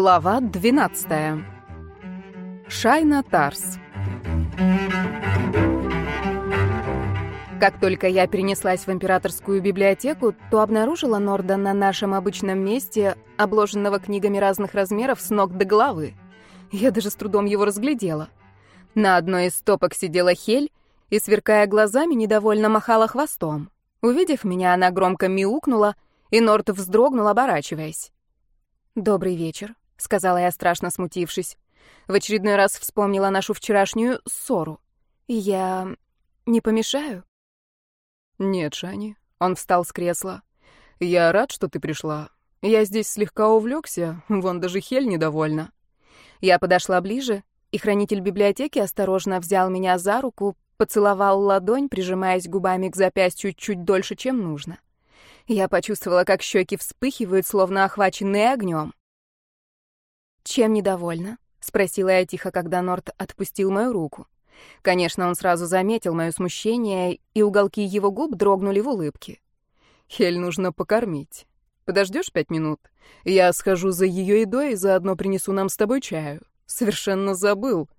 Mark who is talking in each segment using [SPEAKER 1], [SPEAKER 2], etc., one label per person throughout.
[SPEAKER 1] Глава 12. Шайна Тарс. Как только я перенеслась в императорскую библиотеку, то обнаружила Норда на нашем обычном месте, обложенного книгами разных размеров с ног до головы. Я даже с трудом его разглядела. На одной из стопок сидела Хель и, сверкая глазами, недовольно махала хвостом. Увидев меня, она громко мяукнула, и Норд вздрогнул, оборачиваясь. «Добрый вечер», — сказала я, страшно смутившись. В очередной раз вспомнила нашу вчерашнюю ссору. «Я не помешаю?»
[SPEAKER 2] «Нет, Шани». Он встал с кресла. «Я рад, что ты пришла. Я здесь слегка увлекся, вон даже Хель недовольна».
[SPEAKER 1] Я подошла ближе, и хранитель библиотеки осторожно взял меня за руку, поцеловал ладонь, прижимаясь губами к запястью чуть дольше, чем нужно. Я почувствовала, как щеки вспыхивают, словно охваченные огнем. «Чем недовольна?» — спросила я тихо, когда Норт отпустил мою руку. Конечно, он сразу заметил мое смущение, и уголки его губ дрогнули в улыбке.
[SPEAKER 2] «Хель нужно покормить. Подождешь пять минут? Я схожу за ее едой и заодно принесу нам с тобой чаю. Совершенно забыл».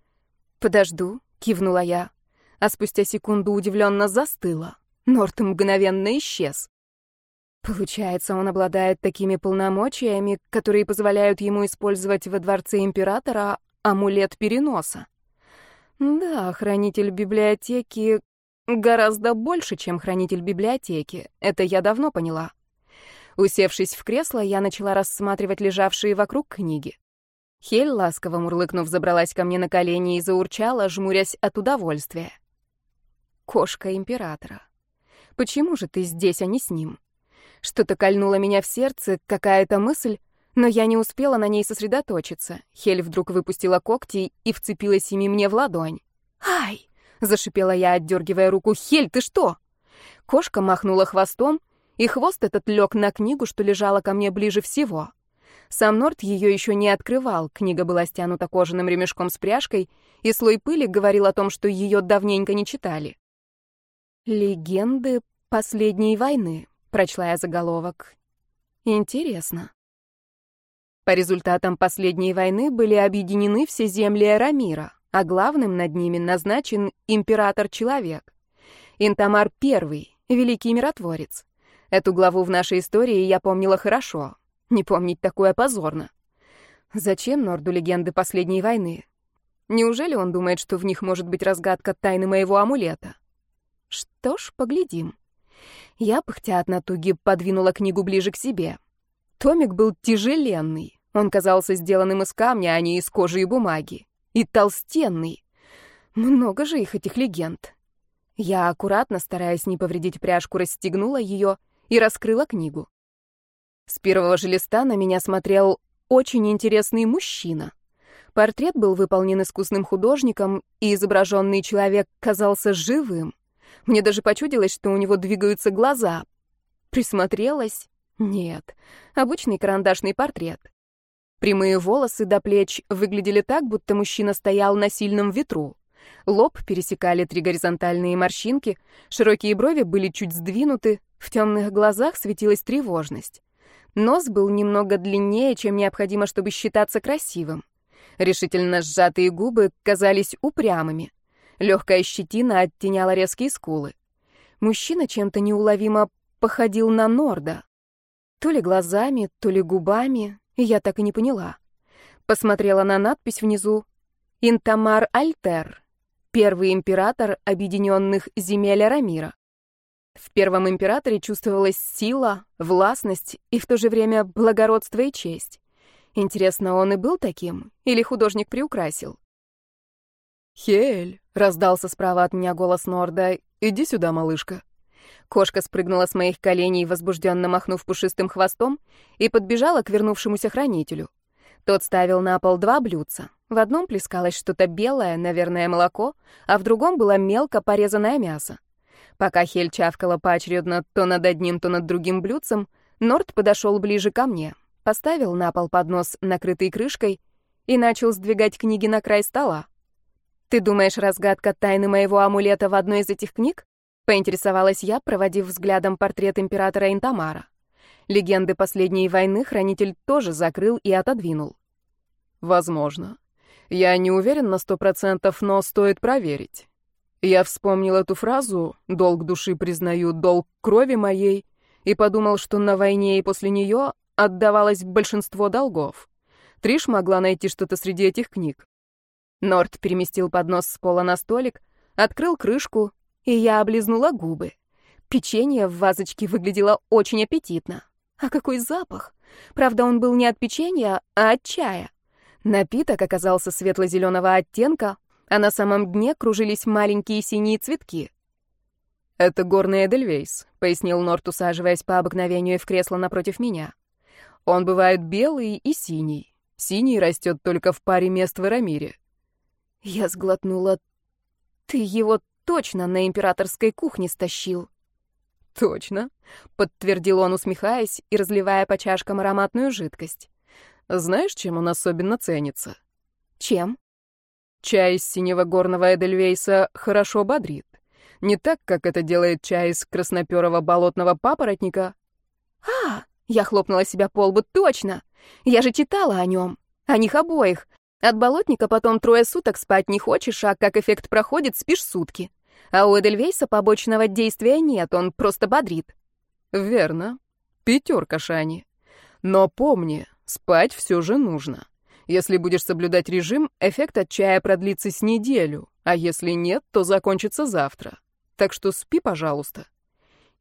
[SPEAKER 1] «Подожду», — кивнула я, а спустя секунду удивленно застыла. Норт мгновенно исчез. Получается, он обладает такими полномочиями, которые позволяют ему использовать во дворце императора амулет переноса. Да, хранитель библиотеки гораздо больше, чем хранитель библиотеки. Это я давно поняла. Усевшись в кресло, я начала рассматривать лежавшие вокруг книги. Хель, ласково мурлыкнув, забралась ко мне на колени и заурчала, жмурясь от удовольствия. Кошка императора. Почему же ты здесь, а не с ним? Что-то кольнуло меня в сердце, какая-то мысль, но я не успела на ней сосредоточиться. Хель вдруг выпустила когти и вцепилась ими мне в ладонь. «Ай!» — зашипела я, отдергивая руку. «Хель, ты что?» Кошка махнула хвостом, и хвост этот лег на книгу, что лежала ко мне ближе всего. Сам Норт ее еще не открывал, книга была стянута кожаным ремешком с пряжкой, и слой пыли говорил о том, что ее давненько не читали. «Легенды последней войны», Прочла я заголовок. Интересно. По результатам последней войны были объединены все земли Эрамира, а главным над ними назначен император-человек. Интамар I, великий миротворец. Эту главу в нашей истории я помнила хорошо. Не помнить такое позорно. Зачем Норду легенды последней войны? Неужели он думает, что в них может быть разгадка тайны моего амулета? Что ж, поглядим. Я, пыхтя от натуги, подвинула книгу ближе к себе. Томик был тяжеленный. Он казался сделанным из камня, а не из кожи и бумаги. И толстенный. Много же их, этих легенд. Я аккуратно, стараясь не повредить пряжку, расстегнула ее и раскрыла книгу. С первого же листа на меня смотрел очень интересный мужчина. Портрет был выполнен искусным художником, и изображенный человек казался живым. Мне даже почудилось, что у него двигаются глаза. Присмотрелась? Нет, обычный карандашный портрет. Прямые волосы до плеч выглядели так, будто мужчина стоял на сильном ветру. Лоб пересекали три горизонтальные морщинки, широкие брови были чуть сдвинуты, в темных глазах светилась тревожность. Нос был немного длиннее, чем необходимо, чтобы считаться красивым. Решительно сжатые губы казались упрямыми. Легкая щетина оттеняла резкие скулы. Мужчина чем-то неуловимо походил на Норда. То ли глазами, то ли губами, я так и не поняла. Посмотрела на надпись внизу «Интамар Альтер, первый император объединенных земель Арамира». В первом императоре чувствовалась сила, властность и в то же время благородство и честь. Интересно, он и был таким? Или художник приукрасил?
[SPEAKER 2] «Хель!» — раздался справа от меня голос Норда. «Иди сюда, малышка».
[SPEAKER 1] Кошка спрыгнула с моих коленей, возбужденно махнув пушистым хвостом, и подбежала к вернувшемуся хранителю. Тот ставил на пол два блюдца. В одном плескалось что-то белое, наверное, молоко, а в другом было мелко порезанное мясо. Пока Хель чавкала поочередно то над одним, то над другим блюдцем, Норд подошел ближе ко мне, поставил на пол поднос, накрытый крышкой, и начал сдвигать книги на край стола. «Ты думаешь, разгадка тайны моего амулета в одной из этих книг?» — поинтересовалась я, проводив взглядом портрет императора Интамара. Легенды последней войны хранитель тоже закрыл и отодвинул. Возможно. Я не уверен на сто процентов, но стоит проверить. Я вспомнил эту фразу «долг души признаю, долг крови моей» и подумал, что на войне и после нее отдавалось большинство долгов. Триш могла найти что-то среди этих книг. Норт переместил поднос с пола на столик, открыл крышку, и я облизнула губы. Печенье в вазочке выглядело очень аппетитно. А какой запах! Правда, он был не от печенья, а от чая. Напиток оказался светло-зеленого оттенка, а на самом дне кружились маленькие синие цветки. «Это горный Эдельвейс», — пояснил Норт, усаживаясь по обыкновению в кресло напротив меня. «Он бывает белый и синий. Синий растет только в паре мест в Эрамире». Я сглотнула. «Ты его точно на императорской кухне стащил?» «Точно», — подтвердил он, усмехаясь и разливая по чашкам ароматную жидкость. «Знаешь, чем он особенно ценится?» «Чем?» Чай из синего горного Эдельвейса хорошо бодрит. Не так, как это делает чай из красноперого болотного папоротника. «А!» — я хлопнула себя по лбу. «Точно! Я же читала о нем. О них обоих. От болотника потом трое суток спать не хочешь, а как эффект проходит, спишь сутки. А у Эдельвейса побочного действия нет, он просто бодрит. Верно. Пятерка, Шани. Но помни, спать все же нужно. Если будешь соблюдать режим, эффект от чая продлится с неделю, а если нет, то закончится завтра. Так что спи, пожалуйста.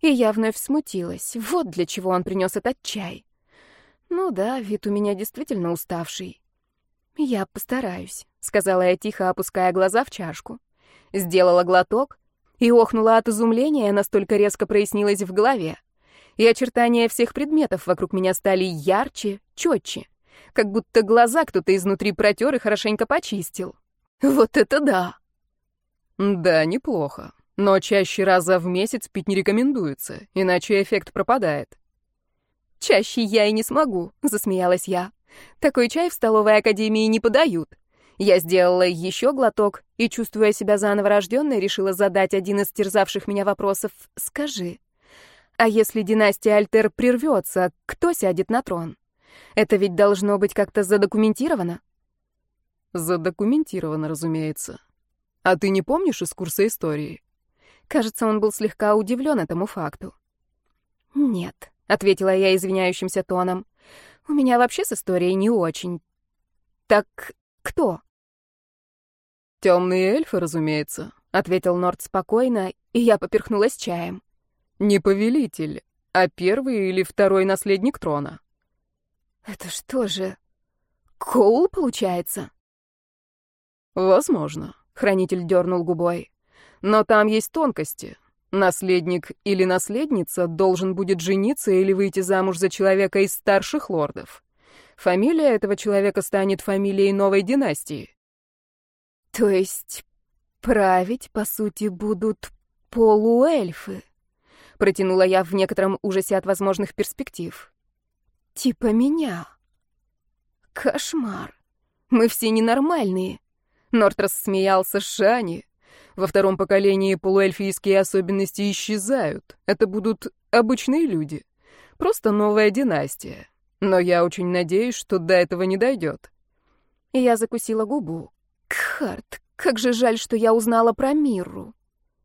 [SPEAKER 1] И я вновь смутилась. Вот для чего он принес этот чай. Ну да, вид у меня действительно уставший. Я постараюсь, сказала я тихо, опуская глаза в чашку. Сделала глоток и охнула от изумления, настолько резко прояснилось в голове. И очертания всех предметов вокруг меня стали ярче, четче. Как будто глаза кто-то изнутри протер и хорошенько почистил. Вот это да! Да, неплохо. Но чаще раза в месяц пить не рекомендуется, иначе эффект пропадает. «Чаще я и не смогу», — засмеялась я. «Такой чай в столовой академии не подают». Я сделала еще глоток и, чувствуя себя заново рожденной, решила задать один из терзавших меня вопросов. «Скажи, а если династия Альтер прервется, кто сядет на трон? Это ведь должно быть как-то задокументировано?» «Задокументировано, разумеется. А ты не помнишь из курса истории?» Кажется, он был слегка удивлен этому факту. «Нет», — ответила я извиняющимся тоном. «У меня вообще с историей не очень. Так кто?» «Темные эльфы, разумеется», — ответил Норд спокойно, и я поперхнулась чаем. «Не повелитель, а первый или второй наследник трона». «Это что же, Коул, получается?» «Возможно», — хранитель дернул губой. «Но там есть тонкости. Наследник или наследница должен будет жениться или выйти замуж за человека из старших лордов. Фамилия этого человека станет фамилией новой династии. То есть править, по сути, будут полуэльфы? Протянула я в некотором ужасе от возможных перспектив. Типа меня. Кошмар. Мы все ненормальные. Норт рассмеялся Шани. Во втором поколении полуэльфийские особенности исчезают. Это будут обычные люди. Просто новая династия. Но я очень надеюсь, что до этого не дойдет. Я закусила губу. Кхарт, как же жаль, что я узнала про Мирру.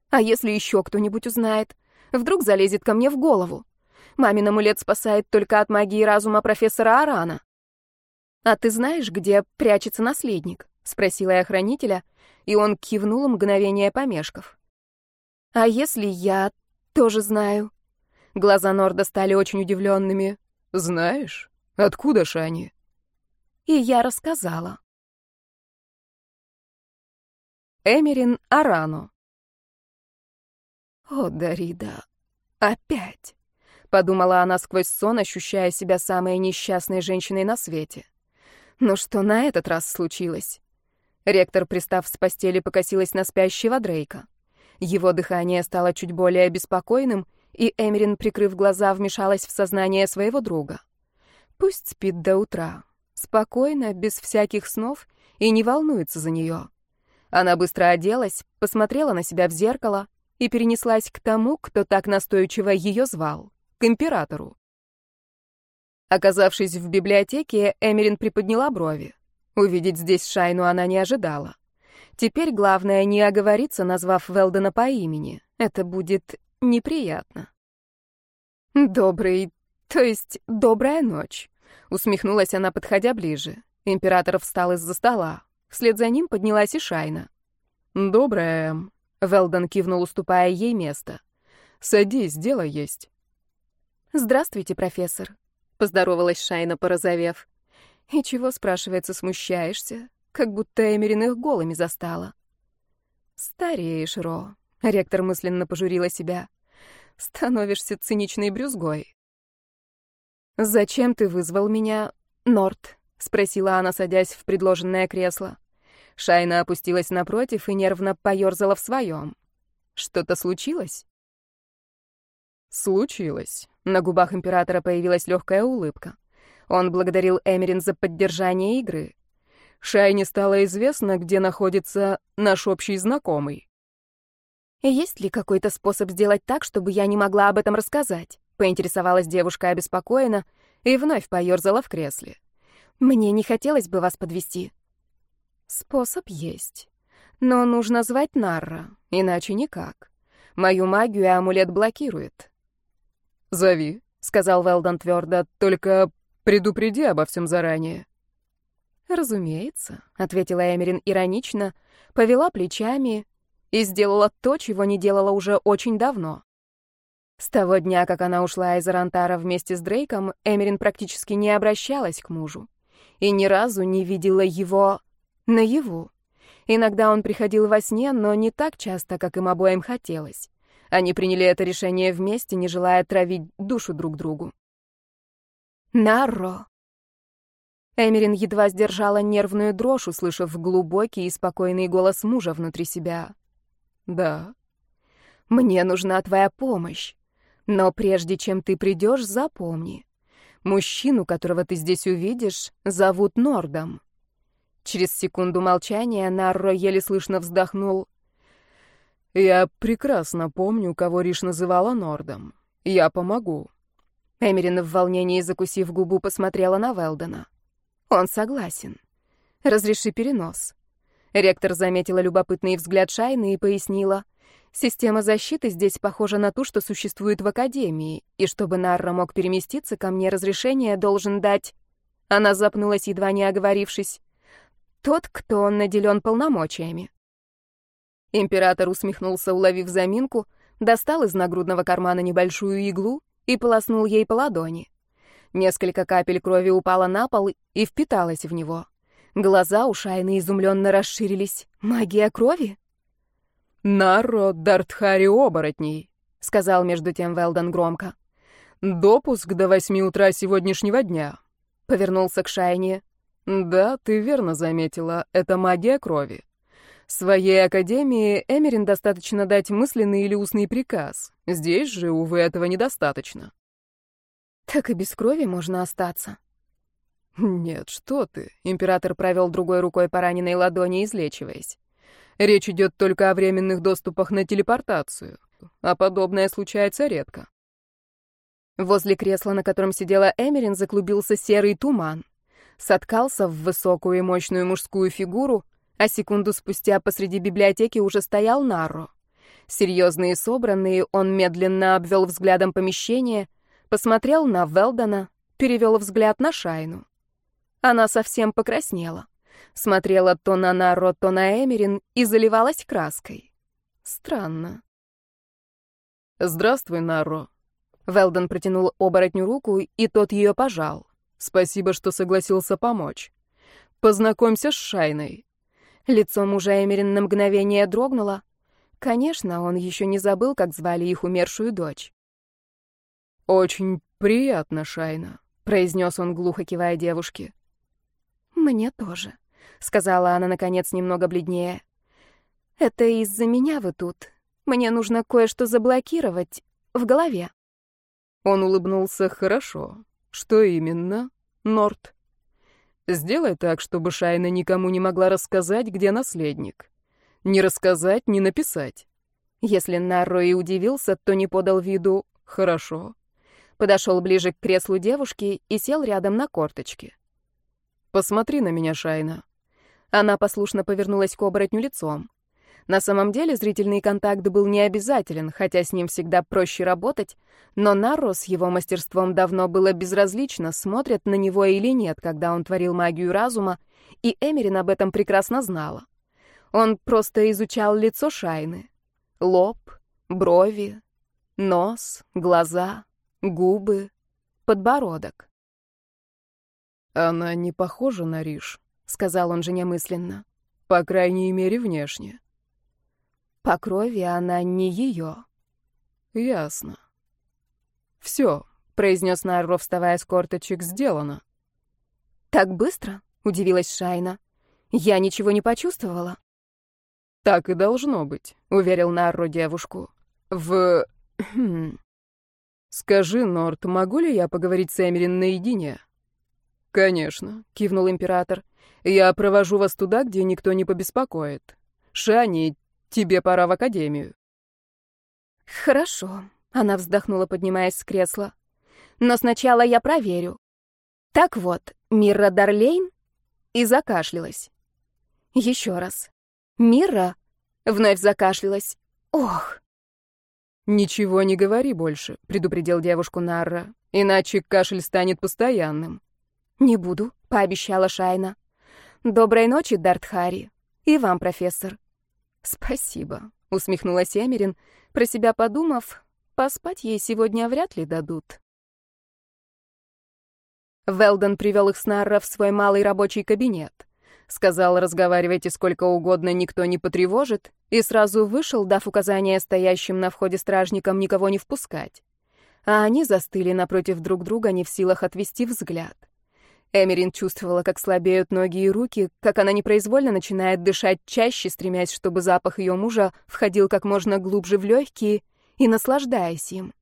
[SPEAKER 1] А если еще кто-нибудь узнает? Вдруг залезет ко мне в голову? Мамин амулет спасает только от магии разума профессора Арана. «А ты знаешь, где прячется наследник?» — спросила я хранителя, и он кивнул мгновение помешков. «А если я тоже знаю?» Глаза Норда стали очень удивленными. «Знаешь? Откуда ж они?» И я рассказала. Эмерин Арано. «О, Дарида, опять!» — подумала она сквозь сон, ощущая себя самой несчастной женщиной на свете. «Ну что на этот раз случилось?» Ректор, пристав с постели, покосилась на спящего Дрейка. Его дыхание стало чуть более беспокойным, и Эмерин, прикрыв глаза, вмешалась в сознание своего друга. Пусть спит до утра. Спокойно, без всяких снов, и не волнуется за нее. Она быстро оделась, посмотрела на себя в зеркало и перенеслась к тому, кто так настойчиво ее звал, к императору. Оказавшись в библиотеке, Эмерин приподняла брови. Увидеть здесь Шайну она не ожидала. Теперь главное не оговориться, назвав Велдена по имени. Это будет неприятно. «Добрый, то есть добрая ночь», — усмехнулась она, подходя ближе. Император встал из-за стола. Вслед за ним поднялась и Шайна.
[SPEAKER 2] «Добрая, Эм», — Велден кивнул, уступая ей место. «Садись, дело есть».
[SPEAKER 1] «Здравствуйте, профессор», — поздоровалась Шайна, порозовев. «И чего, спрашивается, смущаешься? Как будто Эмерин их голыми застала». «Стареешь, Ро», — ректор мысленно пожурила себя. «Становишься циничной брюзгой». «Зачем ты вызвал меня, Норт?» — спросила она, садясь в предложенное кресло. Шайна опустилась напротив и нервно поёрзала в своем. «Что-то случилось?»
[SPEAKER 2] «Случилось».
[SPEAKER 1] На губах императора появилась легкая улыбка. Он благодарил Эмерин за поддержание игры.
[SPEAKER 2] Шайне стало известно, где находится наш общий знакомый.
[SPEAKER 1] «Есть ли какой-то способ сделать так, чтобы я не могла об этом рассказать?» — поинтересовалась девушка обеспокоенно и вновь поёрзала в кресле. «Мне не хотелось бы вас подвести. «Способ есть. Но нужно звать Нарра, иначе никак. Мою магию амулет блокирует».
[SPEAKER 2] «Зови», — сказал Велдон твердо, — «только предупреди обо всем заранее».
[SPEAKER 1] «Разумеется», — ответила Эмерин иронично, повела плечами и сделала то, чего не делала уже очень давно. С того дня, как она ушла из Арантара вместе с Дрейком, Эмерин практически не обращалась к мужу и ни разу не видела его наяву. Иногда он приходил во сне, но не так часто, как им обоим хотелось. Они приняли это решение вместе, не желая травить душу друг другу. «Нарро!» Эмерин едва сдержала нервную дрожь, услышав глубокий и спокойный голос мужа внутри себя.
[SPEAKER 2] «Да».
[SPEAKER 1] «Мне нужна твоя помощь. Но прежде чем ты придешь, запомни. Мужчину, которого ты здесь увидишь, зовут Нордом. Через секунду молчания Нарро еле слышно вздохнул.
[SPEAKER 2] «Я прекрасно помню, кого Риш называла Нордом. Я помогу».
[SPEAKER 1] Эмерин в волнении, закусив губу, посмотрела на Велдена. «Он согласен. Разреши перенос». Ректор заметила любопытный взгляд Шайны и пояснила. «Система защиты здесь похожа на ту, что существует в Академии, и чтобы Нарра мог переместиться ко мне, разрешение должен дать...» Она запнулась, едва не оговорившись. Тот, кто наделен полномочиями. Император усмехнулся, уловив заминку, достал из нагрудного кармана небольшую иглу и полоснул ей по ладони. Несколько капель крови упало на пол и впиталось в него. Глаза у Шайны изумленно расширились. «Магия крови?»
[SPEAKER 2] «Народ Дартхари оборотней», — сказал между тем Велдон громко. «Допуск до восьми утра сегодняшнего дня», — повернулся к Шайне. Да, ты верно заметила, это магия крови. Своей академии Эмерин достаточно дать мысленный или устный приказ. Здесь же, увы, этого недостаточно.
[SPEAKER 1] Так и без крови можно остаться.
[SPEAKER 2] Нет, что ты. Император провел другой рукой по раненой ладони, излечиваясь. Речь идет только о временных доступах на телепортацию, а подобное случается редко.
[SPEAKER 1] Возле кресла, на котором сидела Эмерин, заклубился серый туман соткался в высокую и мощную мужскую фигуру, а секунду спустя посреди библиотеки уже стоял Нарро. Серьезный и собранный, он медленно обвел взглядом помещение, посмотрел на Велдона, перевел взгляд на Шайну. Она совсем покраснела. Смотрела то на Нарро, то на Эмерин и заливалась краской. Странно.
[SPEAKER 2] «Здравствуй, Нарро».
[SPEAKER 1] Велдон протянул оборотню руку, и тот ее пожал.
[SPEAKER 2] Спасибо, что согласился помочь. Познакомься с Шайной.
[SPEAKER 1] Лицо мужа Эмерин на мгновение дрогнуло. Конечно, он еще не забыл, как звали их умершую дочь.
[SPEAKER 2] «Очень приятно, Шайна», — произнес он, глухо кивая девушке.
[SPEAKER 1] «Мне тоже», — сказала она, наконец, немного бледнее. «Это из-за меня вы тут. Мне нужно кое-что заблокировать в голове».
[SPEAKER 2] Он улыбнулся хорошо. «Что именно, Норт?» «Сделай так, чтобы Шайна никому не могла рассказать, где наследник. Не рассказать, не написать».
[SPEAKER 1] Если Нарро и удивился, то не подал виду
[SPEAKER 2] «хорошо».
[SPEAKER 1] Подошел ближе к креслу девушки и сел рядом на корточки.
[SPEAKER 2] Посмотри на меня, Шайна».
[SPEAKER 1] Она послушно повернулась к оборотню лицом. На самом деле зрительный контакт был не обязателен, хотя с ним всегда проще работать, но Нарро с его мастерством давно было безразлично, смотрят на него или нет, когда он творил магию разума, и Эмерин об этом прекрасно знала. Он просто изучал лицо Шайны. Лоб, брови, нос, глаза, губы, подбородок.
[SPEAKER 2] «Она не похожа на Риш», — сказал он жене мысленно. «По крайней мере, внешне».
[SPEAKER 1] По крови она не ее.
[SPEAKER 2] Ясно. Все, произнес Нарро, вставая с корточек, сделано.
[SPEAKER 1] Так быстро? Удивилась Шайна. Я ничего не почувствовала.
[SPEAKER 2] Так и должно быть, уверил Нарро девушку. В... Хм. Скажи, Норт, могу ли я поговорить с Эмерин наедине? Конечно, кивнул император. Я провожу вас туда, где никто не побеспокоит. Шани, Тебе пора в академию».
[SPEAKER 1] «Хорошо», — она вздохнула, поднимаясь с кресла. «Но сначала я проверю. Так вот, Мирра Дарлейн?» И закашлялась. Еще раз. «Мирра?» Вновь закашлялась. «Ох!»
[SPEAKER 2] «Ничего не говори больше», — предупредил девушку Нарра, «иначе кашель станет постоянным».
[SPEAKER 1] «Не буду», — пообещала Шайна. «Доброй ночи, Дартхари. И вам, профессор». «Спасибо», — усмехнулась Эмерин, про себя подумав, поспать ей сегодня вряд ли дадут. Велден привел их с Нарра в свой малый рабочий кабинет. Сказал, разговаривайте сколько угодно, никто не потревожит, и сразу вышел, дав указание стоящим на входе стражникам никого не впускать. А они застыли напротив друг друга, не в силах отвести взгляд. Эмерин чувствовала, как слабеют ноги и руки, как она непроизвольно начинает дышать чаще, стремясь, чтобы запах ее мужа входил как можно глубже в легкие и наслаждаясь им.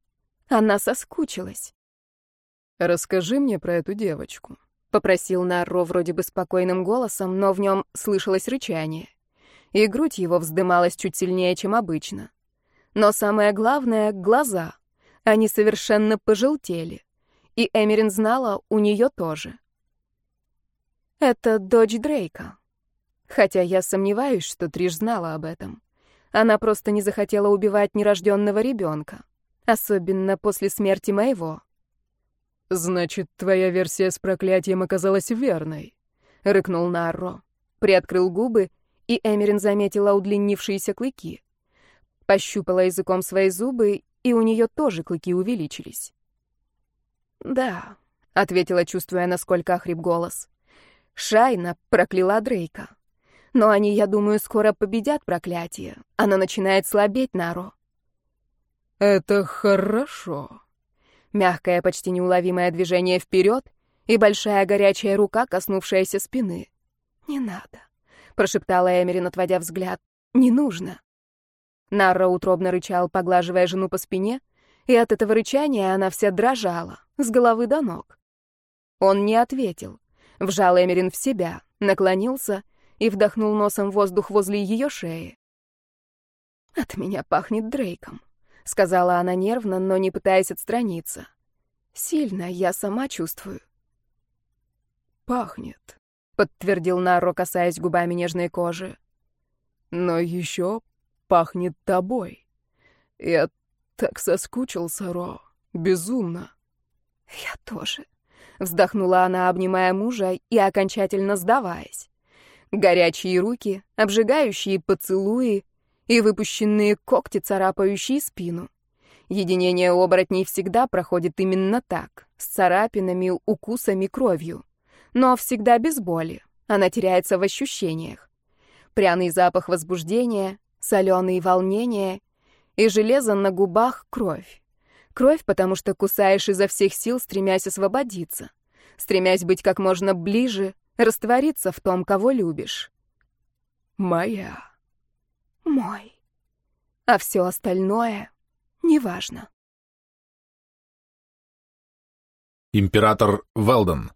[SPEAKER 1] Она соскучилась.
[SPEAKER 2] «Расскажи мне про эту девочку», —
[SPEAKER 1] попросил Нарро вроде бы спокойным голосом, но в нем слышалось рычание. И грудь его вздымалась чуть сильнее, чем обычно. Но самое главное — глаза. Они совершенно пожелтели. И Эмерин знала, у нее тоже. Это дочь Дрейка. Хотя я сомневаюсь, что Триш знала об этом. Она просто не захотела убивать нерожденного ребенка. Особенно после смерти моего.
[SPEAKER 2] «Значит, твоя версия с проклятием оказалась верной», — рыкнул Нарро.
[SPEAKER 1] Приоткрыл губы, и Эмерин заметила удлинившиеся клыки. Пощупала языком свои зубы, и у нее тоже клыки увеличились. «Да», — ответила, чувствуя, насколько охрип голос. Шайна прокляла Дрейка. Но они, я думаю, скоро победят проклятие. Оно начинает слабеть Наро.
[SPEAKER 2] Это хорошо.
[SPEAKER 1] Мягкое, почти неуловимое движение вперед и большая горячая рука, коснувшаяся спины. «Не надо», — прошептала Эмерин, отводя взгляд. «Не нужно». Нарра утробно рычал, поглаживая жену по спине, и от этого рычания она вся дрожала, с головы до ног. Он не ответил. Вжал Эмерин в себя, наклонился и вдохнул носом воздух возле ее шеи. «От меня пахнет Дрейком», — сказала она нервно, но не пытаясь отстраниться. «Сильно я сама чувствую».
[SPEAKER 2] «Пахнет», —
[SPEAKER 1] подтвердил Наро, касаясь губами нежной кожи.
[SPEAKER 2] «Но еще пахнет тобой. Я так соскучился, Ро, безумно».
[SPEAKER 1] «Я тоже», Вздохнула она, обнимая мужа и окончательно сдаваясь. Горячие руки, обжигающие поцелуи и выпущенные когти, царапающие спину. Единение оборотней всегда проходит именно так, с царапинами, укусами, кровью. Но всегда без боли. Она теряется в ощущениях. Пряный запах возбуждения, соленые волнения и железо на губах — кровь. Кровь, потому что кусаешь изо всех сил, стремясь освободиться, стремясь быть как можно ближе, раствориться в том, кого любишь.
[SPEAKER 2] Моя.
[SPEAKER 1] Мой. А все остальное неважно.
[SPEAKER 3] Император Велден.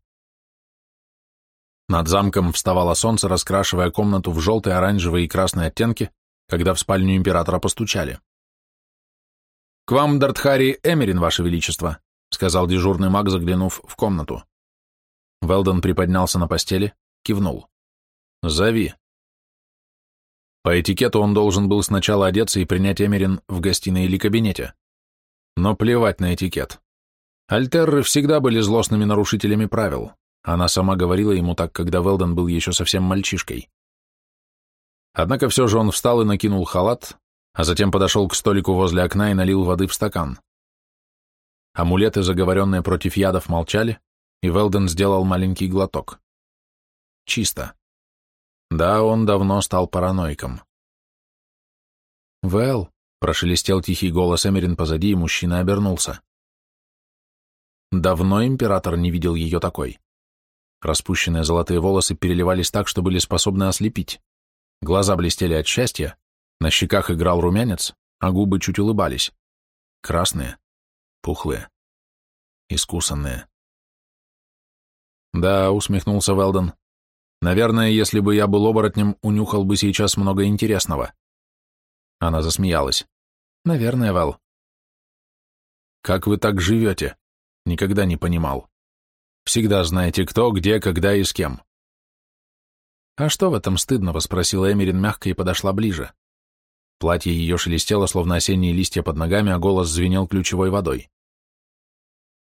[SPEAKER 3] Над замком вставало солнце, раскрашивая комнату в желтые, оранжевые и красные оттенки, когда в спальню императора постучали. «К вам, Дартхари Эмерин, Ваше Величество», — сказал дежурный маг, заглянув в комнату. Велден приподнялся на постели, кивнул. «Зови». По этикету он должен был сначала одеться и принять Эмерин в гостиной или кабинете. Но плевать на этикет. Альтерры всегда были злостными нарушителями правил. Она сама говорила ему так, когда Велден был еще совсем мальчишкой. Однако все же он встал и накинул халат, а затем подошел к столику возле окна и налил воды в стакан. Амулеты, заговоренные против ядов, молчали, и Велден сделал маленький глоток. Чисто. Да, он давно стал параноиком. «Вэл», — прошелестел тихий голос Эмерин позади, и мужчина обернулся. Давно император не видел ее такой. Распущенные золотые волосы переливались так, что были способны ослепить. Глаза блестели от счастья, на щеках играл румянец, а губы чуть улыбались. Красные, пухлые, искусанные. «Да», — усмехнулся Велден. «Наверное, если бы я был оборотнем, унюхал бы сейчас много интересного». Она засмеялась. «Наверное, Вэл». «Как вы так живете?» Никогда не понимал. Всегда знаете, кто, где, когда и с кем. «А что в этом стыдного?» — спросила Эмерин мягко и подошла ближе. Платье ее шелестело, словно осенние листья под ногами, а голос звенел ключевой водой.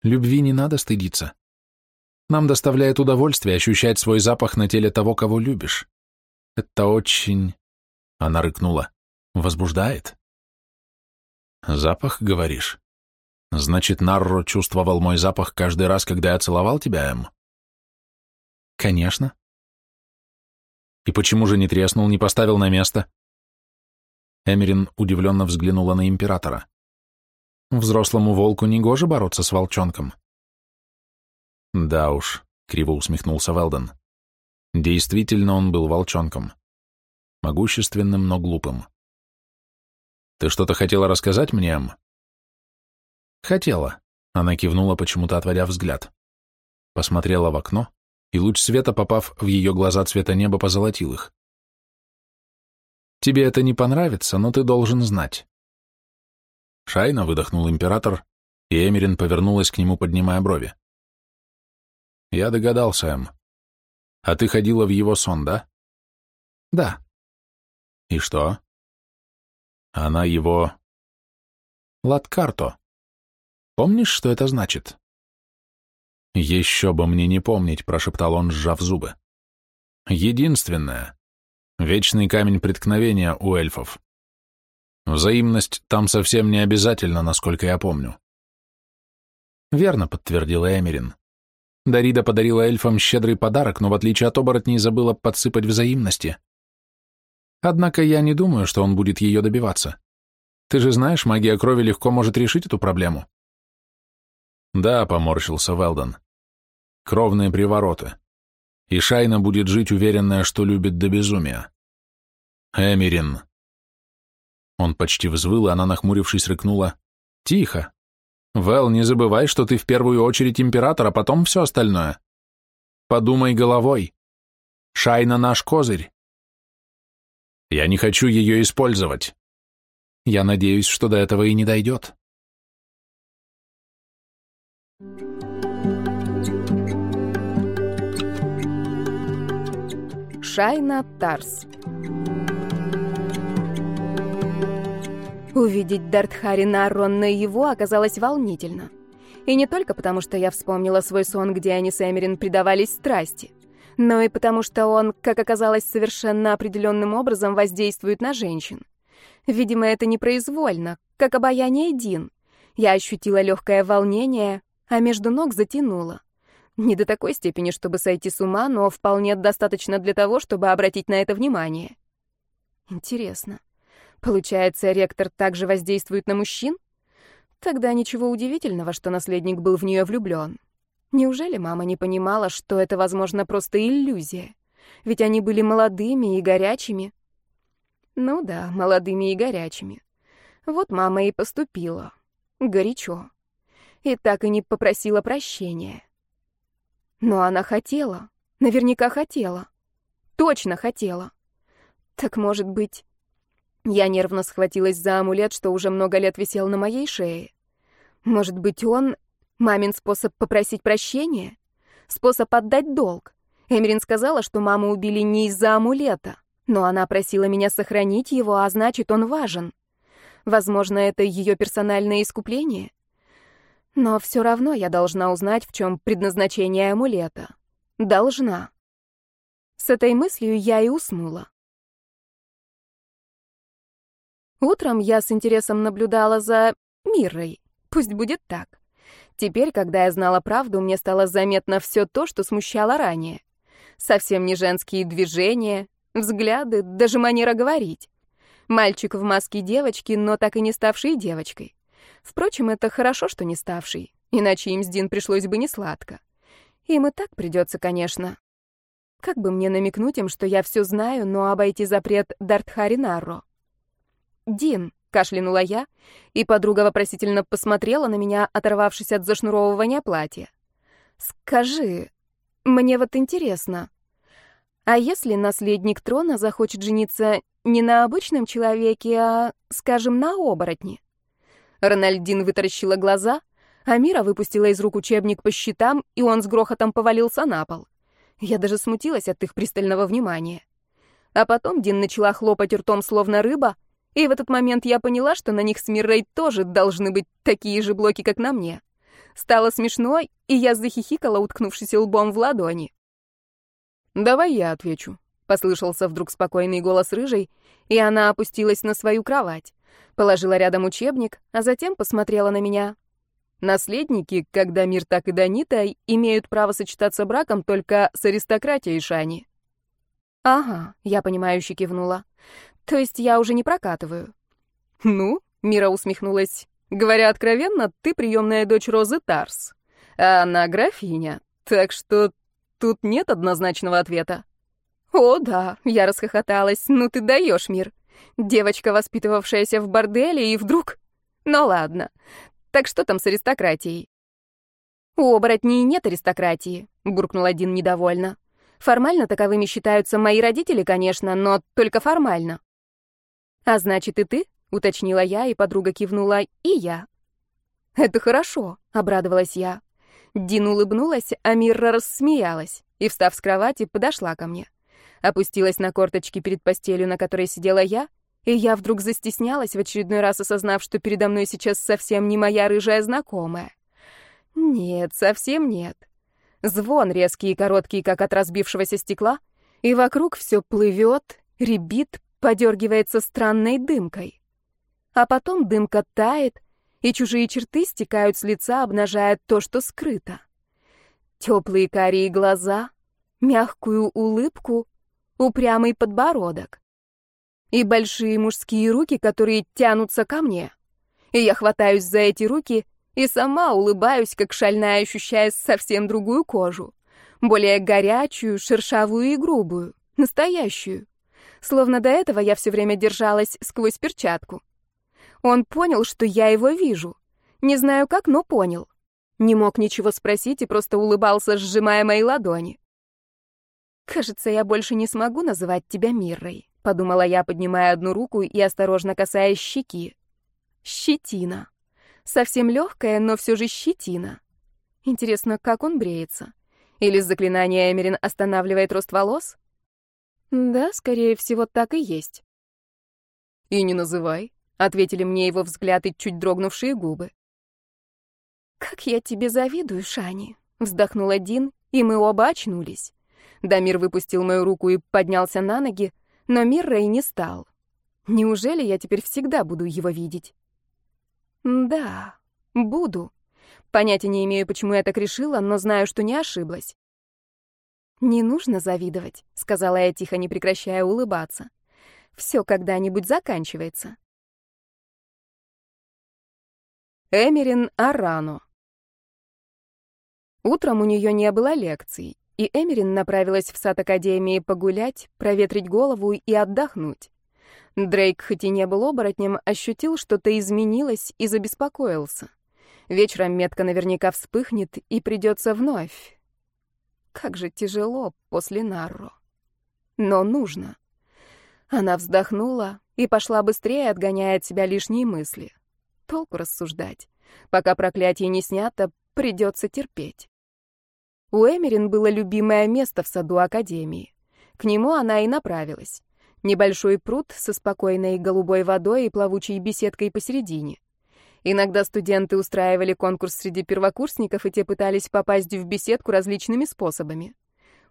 [SPEAKER 3] «Любви не надо стыдиться. Нам доставляет удовольствие ощущать свой запах на теле того, кого любишь. Это очень...» Она рыкнула. «Возбуждает?» «Запах, говоришь?» «Значит, Нарро чувствовал мой запах каждый раз, когда я целовал тебя, Эм?» «Конечно». «И почему же не треснул, не поставил на место?» Эмерин удивленно взглянула на императора. «Взрослому волку не гоже бороться с волчонком». «Да уж», — криво усмехнулся Велден. «Действительно он был волчонком. Могущественным, но глупым. Ты что-то хотела рассказать мне, Эм?» «Хотела», — она кивнула, почему-то отводя взгляд. Посмотрела в окно, и луч света, попав в ее глаза цвета неба, позолотил их. «Тебе это не понравится, но ты должен знать». Шайна выдохнул император, и Эмерин повернулась к нему, поднимая брови. «Я догадался, Эм. А ты ходила в его сон, да?» «Да». «И что?» «Она его...» «Латкарто», Помнишь, что это значит?» «Еще бы мне не помнить», — прошептал он, сжав зубы. «Единственное. Вечный камень преткновения у эльфов. Взаимность там совсем не обязательно, насколько я помню». «Верно», — подтвердила Эмерин. Дарида подарила эльфам щедрый подарок, но в отличие от оборотней забыла подсыпать взаимности. Однако я не думаю, что он будет ее добиваться. Ты же знаешь, магия крови легко может решить эту проблему. Да, поморщился Велдон. Кровные привороты. И Шайна будет жить уверенная, что любит до безумия. Эмирин. Он почти взвыл, и она, нахмурившись, рыкнула. Тихо. Вэл, не забывай, что ты в первую очередь император, а потом все остальное. Подумай головой. Шайна наш козырь. Я не хочу ее использовать. Я надеюсь, что до этого и не дойдет.
[SPEAKER 1] Шайна Тарс Увидеть Дартхари Наррон его оказалось волнительно. И не только потому, что я вспомнила свой сон, где они с Эмерин предавались страсти, но и потому, что он, как оказалось, совершенно определенным образом воздействует на женщин. Видимо, это непроизвольно, как обаяние Дин. Я ощутила легкое волнение, а между ног затянуло. Не до такой степени, чтобы сойти с ума, но вполне достаточно для того, чтобы обратить на это внимание. Интересно. Получается, ректор также воздействует на мужчин? Тогда ничего удивительного, что наследник был в нее влюблен. Неужели мама не понимала, что это, возможно, просто иллюзия? Ведь они были молодыми и горячими. Ну да, молодыми и горячими. Вот мама и поступила. Горячо и так и не попросила прощения. Но она хотела, наверняка хотела, точно хотела. Так может быть... Я нервно схватилась за амулет, что уже много лет висел на моей шее. Может быть, он — мамин способ попросить прощения? Способ отдать долг. Эмерин сказала, что маму убили не из-за амулета, но она просила меня сохранить его, а значит, он важен. Возможно, это ее персональное искупление. Но все равно я должна узнать, в чем предназначение амулета. Должна. С этой мыслью я и уснула. Утром я с интересом наблюдала за Мирой. Пусть будет так. Теперь, когда я знала правду, мне стало заметно все то, что смущало ранее. Совсем не женские движения, взгляды, даже манера говорить. Мальчик в маске девочки, но так и не ставший девочкой. Впрочем, это хорошо, что не ставший, иначе им с Дин пришлось бы несладко. Им и так придется, конечно. Как бы мне намекнуть им, что я все знаю, но обойти запрет Дартхари Нарро? «Дин», — кашлянула я, и подруга вопросительно посмотрела на меня, оторвавшись от зашнуровывания платья. «Скажи, мне вот интересно, а если наследник трона захочет жениться не на обычном человеке, а, скажем, на оборотне? Рональдин вытаращила глаза, а Мира выпустила из рук учебник по счетам, и он с грохотом повалился на пол. Я даже смутилась от их пристального внимания. А потом Дин начала хлопать ртом, словно рыба, и в этот момент я поняла, что на них с Миррой тоже должны быть такие же блоки, как на мне. Стало смешно, и я захихикала, уткнувшись лбом в ладони.
[SPEAKER 2] «Давай я отвечу», — послышался вдруг спокойный голос рыжей, и она опустилась на свою кровать, положила рядом учебник, а затем посмотрела на меня. Наследники, когда мир так и Данита, имеют право сочетаться браком только с аристократией Шани.
[SPEAKER 1] «Ага», — я понимающе кивнула. «То есть я уже не прокатываю?»
[SPEAKER 2] «Ну», — Мира усмехнулась, — «говоря откровенно, ты приемная дочь Розы Тарс, а она графиня, так что Тут нет однозначного ответа.
[SPEAKER 1] О, да, я расхохоталась. Ну ты даешь мир. Девочка, воспитывавшаяся в борделе, и вдруг... Ну ладно. Так что там с аристократией? У оборотней нет аристократии, буркнул один недовольно. Формально таковыми считаются мои родители, конечно, но только формально. А значит, и ты? уточнила я, и подруга кивнула, и я. Это хорошо, обрадовалась я. Дин улыбнулась, а Мирра рассмеялась и, встав с кровати, подошла ко мне. Опустилась на корточки перед постелью, на которой сидела я, и я вдруг застеснялась, в очередной раз осознав, что передо мной сейчас совсем не моя рыжая знакомая. Нет, совсем нет. Звон резкий и короткий, как от разбившегося стекла, и вокруг все плывет, ребит, подергивается странной дымкой. А потом дымка тает, и чужие черты стекают с лица, обнажая то, что скрыто. Теплые карие глаза, мягкую улыбку, упрямый подбородок. И большие мужские руки, которые тянутся ко мне. И я хватаюсь за эти руки и сама улыбаюсь, как шальная, ощущая совсем другую кожу. Более горячую, шершавую и грубую, настоящую. Словно до этого я все время держалась сквозь перчатку. Он понял, что я его вижу. Не знаю как, но понял. Не мог ничего спросить и просто улыбался, сжимая мои ладони. «Кажется, я больше не смогу называть тебя Миррой», — подумала я, поднимая одну руку и осторожно касаясь щеки. «Щетина. Совсем легкая, но все же щетина. Интересно, как он бреется? Или заклинание Эмерин останавливает рост волос? Да, скорее всего, так и есть.
[SPEAKER 2] И не называй ответили мне его взгляд и чуть дрогнувшие губы.
[SPEAKER 1] Как я тебе завидую, Шани, вздохнула Дин, и мы оба очнулись. Дамир выпустил мою руку и поднялся на ноги, но Мир Рэй не стал. Неужели я теперь всегда буду его видеть? Да, буду. Понятия не имею, почему я так решила, но знаю, что не ошиблась. «Не нужно завидовать», — сказала я тихо, не прекращая улыбаться. «Все когда-нибудь заканчивается».
[SPEAKER 2] Эмерин Арано. Утром у нее не было лекций, и Эмерин направилась в сад Академии погулять, проветрить голову и отдохнуть. Дрейк, хоть и не был оборотнем, ощутил, что-то изменилось и забеспокоился. Вечером метка наверняка вспыхнет и придется вновь. Как же тяжело после Нарро. Но нужно. Она вздохнула и пошла быстрее, отгоняя от себя лишние мысли. Толку рассуждать. Пока проклятие не снято, придется терпеть.
[SPEAKER 1] У Эмерин было любимое место в саду Академии. К нему она и направилась. Небольшой пруд со спокойной голубой водой и плавучей беседкой посередине. Иногда студенты устраивали конкурс среди первокурсников, и те пытались попасть в беседку различными способами.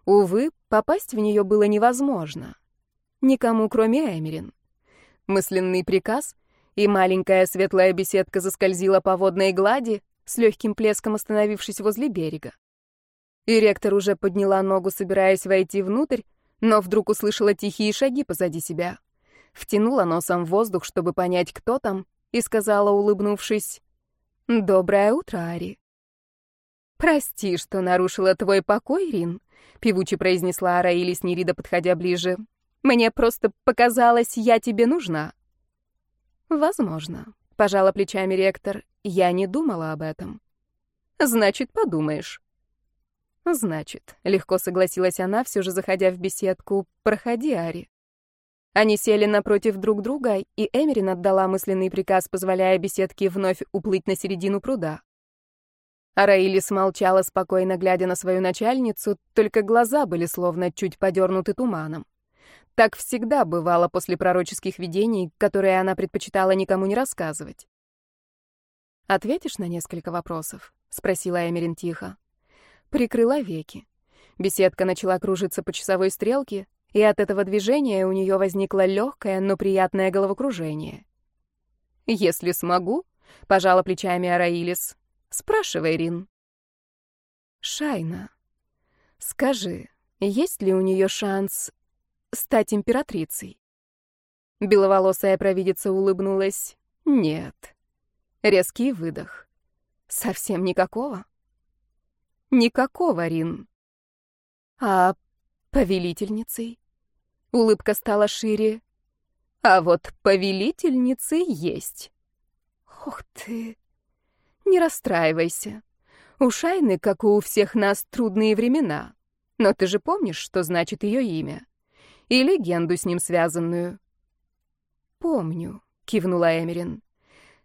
[SPEAKER 1] Увы, попасть в нее было невозможно. Никому, кроме Эмерин. Мысленный приказ, и маленькая светлая беседка заскользила по водной глади, с легким плеском остановившись возле берега. И ректор уже подняла ногу, собираясь войти внутрь, но вдруг услышала тихие шаги позади себя. Втянула носом в воздух, чтобы понять, кто там, и сказала, улыбнувшись, «Доброе утро, Ари». «Прости, что нарушила твой покой, Рин», — певуче произнесла Араили с Нерида, подходя ближе. «Мне просто показалось, я тебе нужна». «Возможно», — пожала плечами ректор. «Я не думала об этом». «Значит, подумаешь». «Значит», — легко согласилась она, все же заходя в беседку. «Проходи, Ари». Они сели напротив друг друга, и Эмерин отдала мысленный приказ, позволяя беседке вновь уплыть на середину пруда. Араилис молчала, спокойно глядя на свою начальницу, только глаза были словно чуть подернуты туманом. Так всегда бывало после пророческих видений, которые она предпочитала никому не рассказывать. «Ответишь на несколько вопросов?» — спросила Эмерин тихо. Прикрыла веки. Беседка начала кружиться по часовой стрелке, и от этого движения у нее возникло легкое, но приятное головокружение. «Если смогу», — пожала плечами Араилис, — «спрашивай, Рин». «Шайна, скажи, есть ли у нее шанс стать императрицей?» Беловолосая провидица улыбнулась. «Нет». Резкий выдох. «Совсем никакого?» «Никакого, Рин». «А повелительницей. Улыбка стала шире. А вот повелительницы есть. Ох ты! Не расстраивайся. У Шайны, как у всех нас, трудные времена. Но ты же помнишь, что значит ее имя? И легенду с ним связанную. Помню, кивнула Эмерин.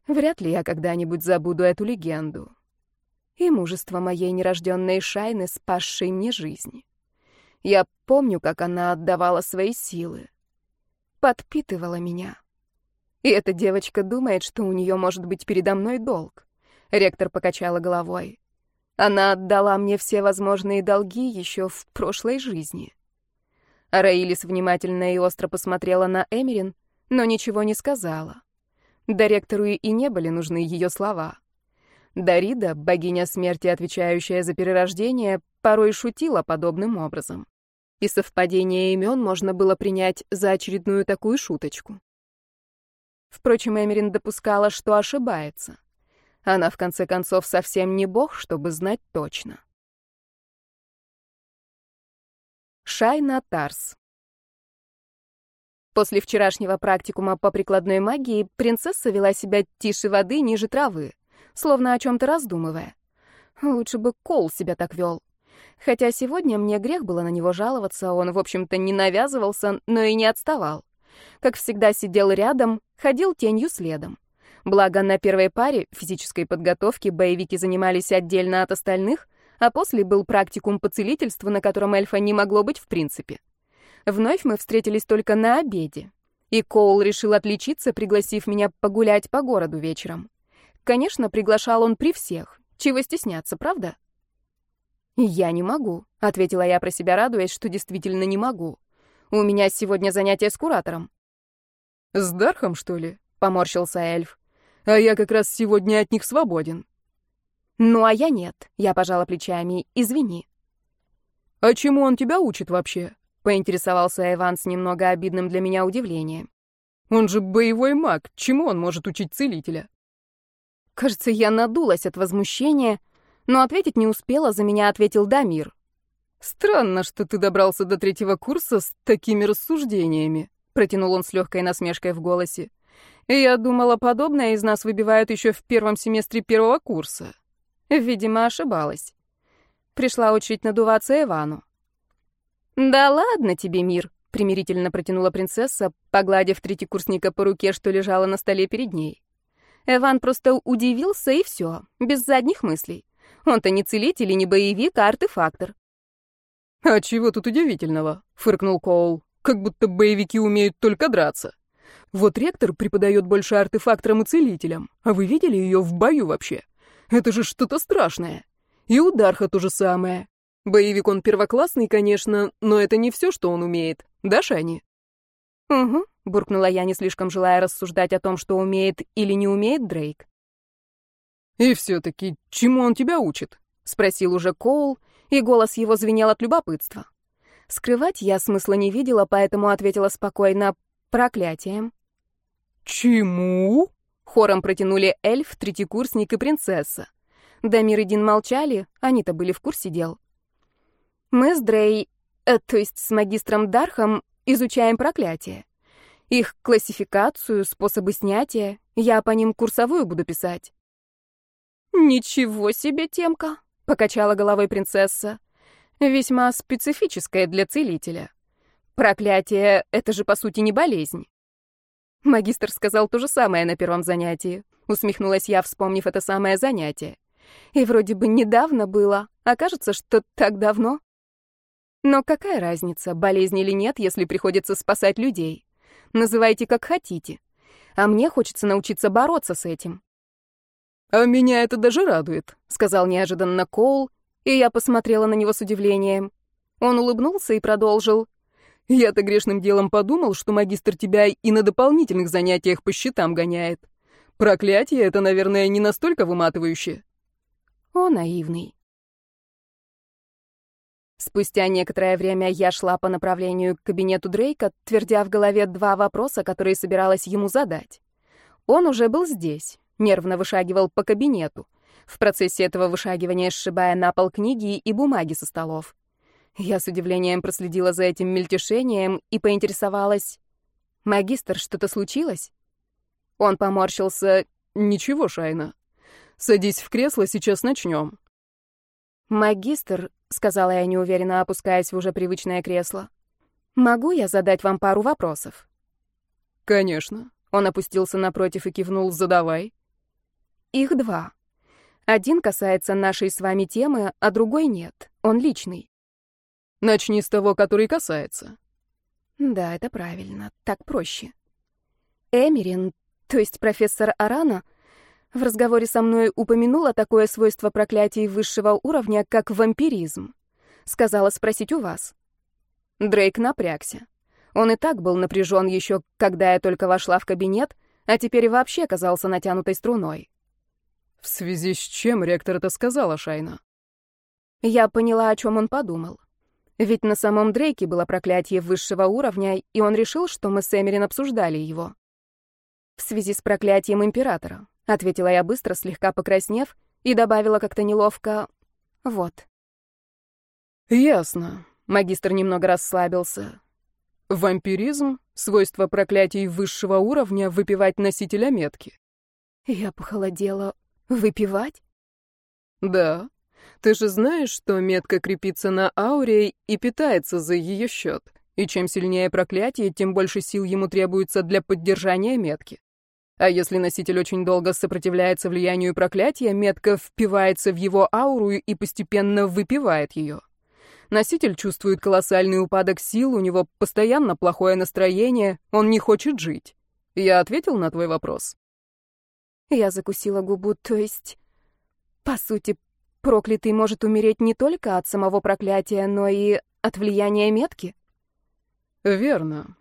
[SPEAKER 1] Вряд ли я когда-нибудь забуду эту легенду. И мужество моей нерожденной Шайны, спасшей мне жизнь. Я помню, как она отдавала свои силы. Подпитывала меня. И эта девочка думает, что у нее может быть передо мной долг. Ректор покачала головой. Она отдала мне все возможные долги еще в прошлой жизни. Раилис внимательно и остро посмотрела на Эмерин, но ничего не сказала. Директору и не были нужны ее слова. Дарида, богиня смерти, отвечающая за перерождение, порой шутила подобным образом и совпадение имен можно было принять за очередную такую шуточку. Впрочем, Эмерин допускала, что ошибается. Она, в конце концов, совсем не бог, чтобы знать точно. Шайна Тарс После вчерашнего практикума по прикладной магии принцесса вела себя тише воды, ниже травы, словно о чем-то раздумывая. Лучше бы Кол себя так вел. Хотя сегодня мне грех было на него жаловаться, он, в общем-то, не навязывался, но и не отставал. Как всегда, сидел рядом, ходил тенью следом. Благо, на первой паре физической подготовки боевики занимались отдельно от остальных, а после был практикум по целительству, на котором эльфа не могло быть в принципе. Вновь мы встретились только на обеде. И Коул решил отличиться, пригласив меня погулять по городу вечером. Конечно, приглашал он при всех. Чего стесняться, правда? «Я не могу», — ответила я про себя, радуясь, что действительно не могу. «У меня сегодня занятие с куратором».
[SPEAKER 2] «С Дархом, что ли?» — поморщился эльф. «А я как раз сегодня от них свободен».
[SPEAKER 1] «Ну, а я нет», — я пожала плечами. «Извини».
[SPEAKER 2] «А чему он тебя учит вообще?» — поинтересовался Эван с немного обидным для меня удивлением. «Он же боевой маг. Чему он может учить целителя?»
[SPEAKER 1] Кажется, я надулась от возмущения, — но ответить не успела, за меня ответил Дамир.
[SPEAKER 2] «Странно, что ты добрался до третьего курса с такими рассуждениями», протянул он с легкой насмешкой в голосе. «Я думала, подобное из нас выбивают еще в первом семестре первого курса». Видимо, ошибалась. Пришла очередь надуваться Ивану.
[SPEAKER 1] «Да ладно тебе, мир», — примирительно протянула принцесса, погладив третьекурсника по руке, что лежала на столе перед ней. Эван просто удивился, и все, без задних мыслей. Он-то не целитель и не боевик, а артефактор.
[SPEAKER 2] «А чего тут удивительного?» — фыркнул Коул. «Как будто боевики умеют только драться. Вот ректор преподает больше артефакторам и целителям. А вы видели ее в бою вообще? Это же что-то страшное. И у Дарха то же самое. Боевик он первоклассный, конечно, но это не все, что он умеет. Да, Шани?»
[SPEAKER 1] «Угу», — буркнула я, не слишком желая рассуждать о том, что умеет или не умеет Дрейк.
[SPEAKER 2] «И все-таки, чему он тебя учит?»
[SPEAKER 1] — спросил уже Коул, и голос его звенел от любопытства. Скрывать я смысла не видела, поэтому ответила спокойно проклятием.
[SPEAKER 2] «Чему?»
[SPEAKER 1] — хором протянули эльф, третьекурсник и принцесса. Дамир и Дин молчали, они-то были в курсе дел. Мы с Дрей, э, то есть с магистром Дархом, изучаем проклятие. Их классификацию, способы снятия. Я по ним курсовую буду писать. «Ничего себе темка!» — покачала головой принцесса. «Весьма специфическая для целителя. Проклятие — это же, по сути, не болезнь». Магистр сказал то же самое на первом занятии. Усмехнулась я, вспомнив это самое занятие. И вроде бы недавно было, а кажется, что так давно. Но какая разница, болезнь или нет, если приходится спасать людей? Называйте как хотите. А мне хочется научиться бороться с этим.
[SPEAKER 2] «А меня это даже радует», — сказал неожиданно Коул, и я посмотрела на него с удивлением. Он улыбнулся и продолжил. «Я-то грешным делом подумал, что магистр тебя и на дополнительных занятиях по счетам гоняет. Проклятие — это, наверное, не настолько выматывающее».
[SPEAKER 1] О, наивный. Спустя некоторое время я шла по направлению к кабинету Дрейка, твердя в голове два вопроса, которые собиралась ему задать. Он уже был здесь нервно вышагивал по кабинету, в процессе этого вышагивания сшибая на пол книги и бумаги со столов. Я с удивлением проследила за этим мельтешением и поинтересовалась. «Магистр, что-то случилось?» Он поморщился.
[SPEAKER 2] «Ничего, Шайна. Садись в кресло, сейчас начнем».
[SPEAKER 1] «Магистр», — сказала я неуверенно, опускаясь в уже привычное кресло, «могу я задать вам пару вопросов?»
[SPEAKER 2] «Конечно». Он опустился напротив и кивнул «задавай».
[SPEAKER 1] Их два. Один касается нашей с вами темы, а другой нет. Он личный.
[SPEAKER 2] Начни с того, который касается.
[SPEAKER 1] Да, это правильно. Так проще. Эмерин, то есть профессор Арана, в разговоре со мной упомянула такое свойство проклятий высшего уровня, как вампиризм. Сказала спросить у вас. Дрейк напрягся. Он и так был напряжен еще, когда я только вошла в кабинет, а теперь вообще казался натянутой струной.
[SPEAKER 2] В связи с чем ректор это сказала, Шайна?
[SPEAKER 1] Я поняла, о чем он подумал. Ведь на самом Дрейке было проклятие высшего уровня, и он решил, что мы с Эмерин обсуждали его. В связи с проклятием императора, ответила я быстро, слегка покраснев, и добавила как-то неловко «вот».
[SPEAKER 2] «Ясно». Магистр немного расслабился. «Вампиризм — свойство проклятий высшего уровня выпивать носителя метки».
[SPEAKER 1] Я похолодела. Выпивать?
[SPEAKER 2] Да. Ты же знаешь, что метка крепится на ауре и питается за ее счет. И чем сильнее проклятие, тем больше сил ему требуется для поддержания метки. А если носитель очень долго сопротивляется влиянию проклятия, метка впивается в его ауру и постепенно выпивает ее. Носитель чувствует колоссальный упадок сил, у него постоянно плохое настроение, он не хочет жить. Я ответил на твой вопрос?
[SPEAKER 1] Я закусила губу, то есть... По сути, проклятый может умереть не только от самого проклятия, но и от влияния метки?
[SPEAKER 2] Верно.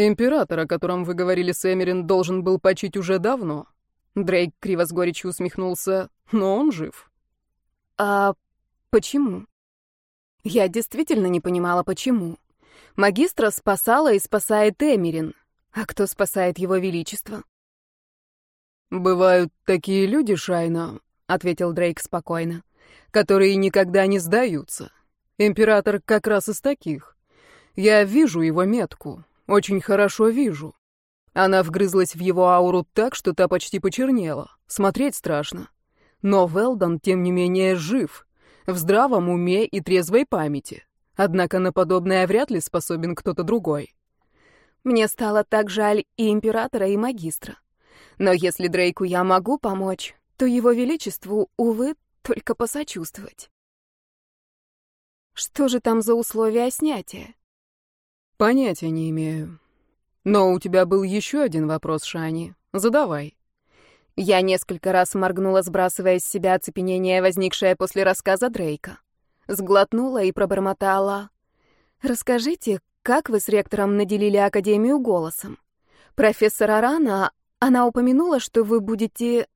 [SPEAKER 2] Император, о котором вы говорили с Эмерин, должен был почить уже давно. Дрейк криво с горечью усмехнулся, но он жив.
[SPEAKER 1] А почему? Я действительно не понимала, почему. Магистра спасала и спасает Эмерин. А кто спасает его величество?
[SPEAKER 2] «Бывают такие люди, Шайна», — ответил Дрейк спокойно, «которые никогда не сдаются. Император как раз из таких. Я вижу его метку, очень хорошо вижу. Она вгрызлась в его ауру так, что та почти почернела. Смотреть страшно. Но Велдон, тем не менее, жив, в здравом уме и трезвой памяти. Однако на подобное вряд ли способен кто-то другой.
[SPEAKER 1] Мне стало так жаль и императора, и магистра. Но если Дрейку я могу помочь, то его величеству, увы, только посочувствовать. Что же там за условия снятия?
[SPEAKER 2] Понятия не имею. Но у тебя был еще один вопрос, Шани. Задавай.
[SPEAKER 1] Я несколько раз моргнула, сбрасывая с себя оцепенение, возникшее после рассказа Дрейка. Сглотнула и пробормотала. «Расскажите, как вы с ректором наделили Академию голосом? Профессор Арана, она упомянула, что вы будете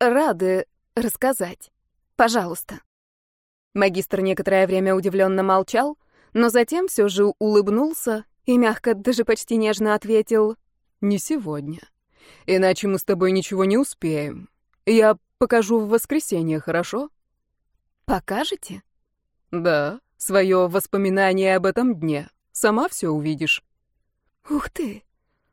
[SPEAKER 1] рады рассказать. Пожалуйста». Магистр некоторое время удивленно молчал, но затем все же улыбнулся и мягко, даже почти нежно ответил
[SPEAKER 2] «Не сегодня». Иначе мы с тобой ничего не успеем. Я покажу в воскресенье, хорошо?
[SPEAKER 1] Покажете?
[SPEAKER 2] Да, свое воспоминание об этом дне. Сама все увидишь.
[SPEAKER 1] Ух ты!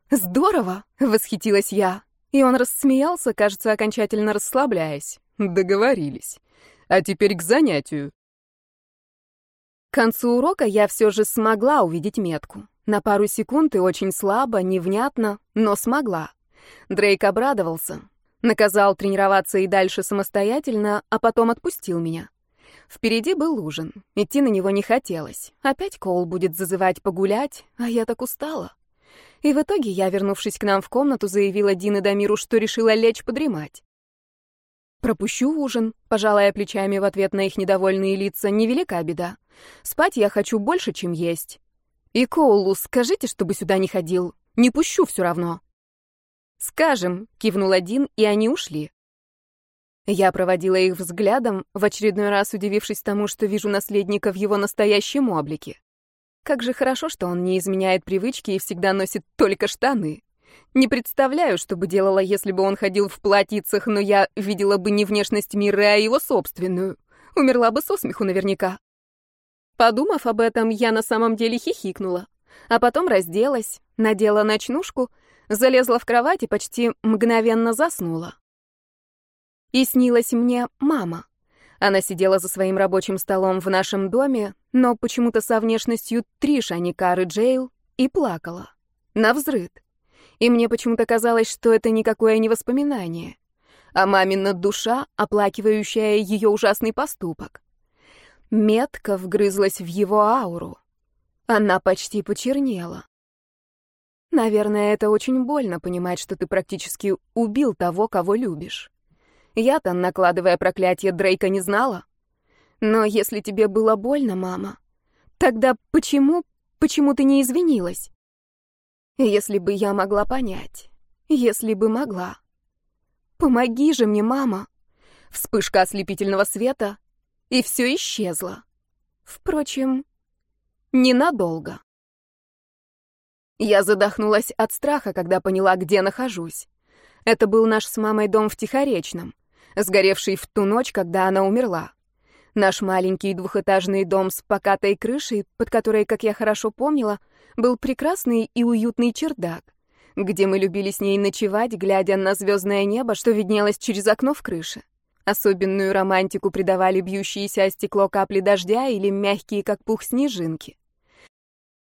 [SPEAKER 1] Здорово! Восхитилась я. И он рассмеялся, кажется, окончательно расслабляясь.
[SPEAKER 2] Договорились. А теперь к занятию.
[SPEAKER 1] К концу урока я все же смогла увидеть метку. На пару секунд и очень слабо, невнятно, но смогла. Дрейк обрадовался, наказал тренироваться и дальше самостоятельно, а потом отпустил меня. Впереди был ужин. Идти на него не хотелось. Опять Коул будет зазывать погулять, а я так устала. И в итоге я, вернувшись к нам в комнату, заявила Дин и Дамиру, что решила лечь подремать. Пропущу ужин, пожалая плечами в ответ на их недовольные лица, невелика беда. Спать я хочу больше, чем есть. И Коулу скажите, чтобы сюда не ходил. Не пущу все равно. «Скажем», — кивнул один, и они ушли. Я проводила их взглядом, в очередной раз удивившись тому, что вижу наследника в его настоящем облике. Как же хорошо, что он не изменяет привычки и всегда носит только штаны. Не представляю, что бы делала, если бы он ходил в платьицах, но я видела бы не внешность мира, а его собственную. Умерла бы со смеху наверняка. Подумав об этом, я на самом деле хихикнула, а потом разделась, надела ночнушку — залезла в кровать и почти мгновенно заснула. И снилась мне мама. Она сидела за своим рабочим столом в нашем доме, но почему-то со внешностью Триш, а не Кары Джейл, и плакала. Навзрыд. И мне почему-то казалось, что это никакое не воспоминание, а мамина душа, оплакивающая ее ужасный поступок. Метка вгрызлась в его ауру. Она почти почернела. Наверное, это очень больно понимать, что ты практически убил того, кого любишь. Я-то, накладывая проклятие Дрейка, не знала. Но если тебе было больно, мама, тогда почему, почему ты не извинилась? Если бы я могла понять, если бы могла. Помоги же мне, мама. Вспышка ослепительного света, и все исчезло. Впрочем, ненадолго. Я задохнулась от страха, когда поняла, где нахожусь. Это был наш с мамой дом в Тихоречном, сгоревший в ту ночь, когда она умерла. Наш маленький двухэтажный дом с покатой крышей, под которой, как я хорошо помнила, был прекрасный и уютный чердак, где мы любили с ней ночевать, глядя на звездное небо, что виднелось через окно в крыше. Особенную романтику придавали бьющиеся о стекло капли дождя или мягкие, как пух, снежинки.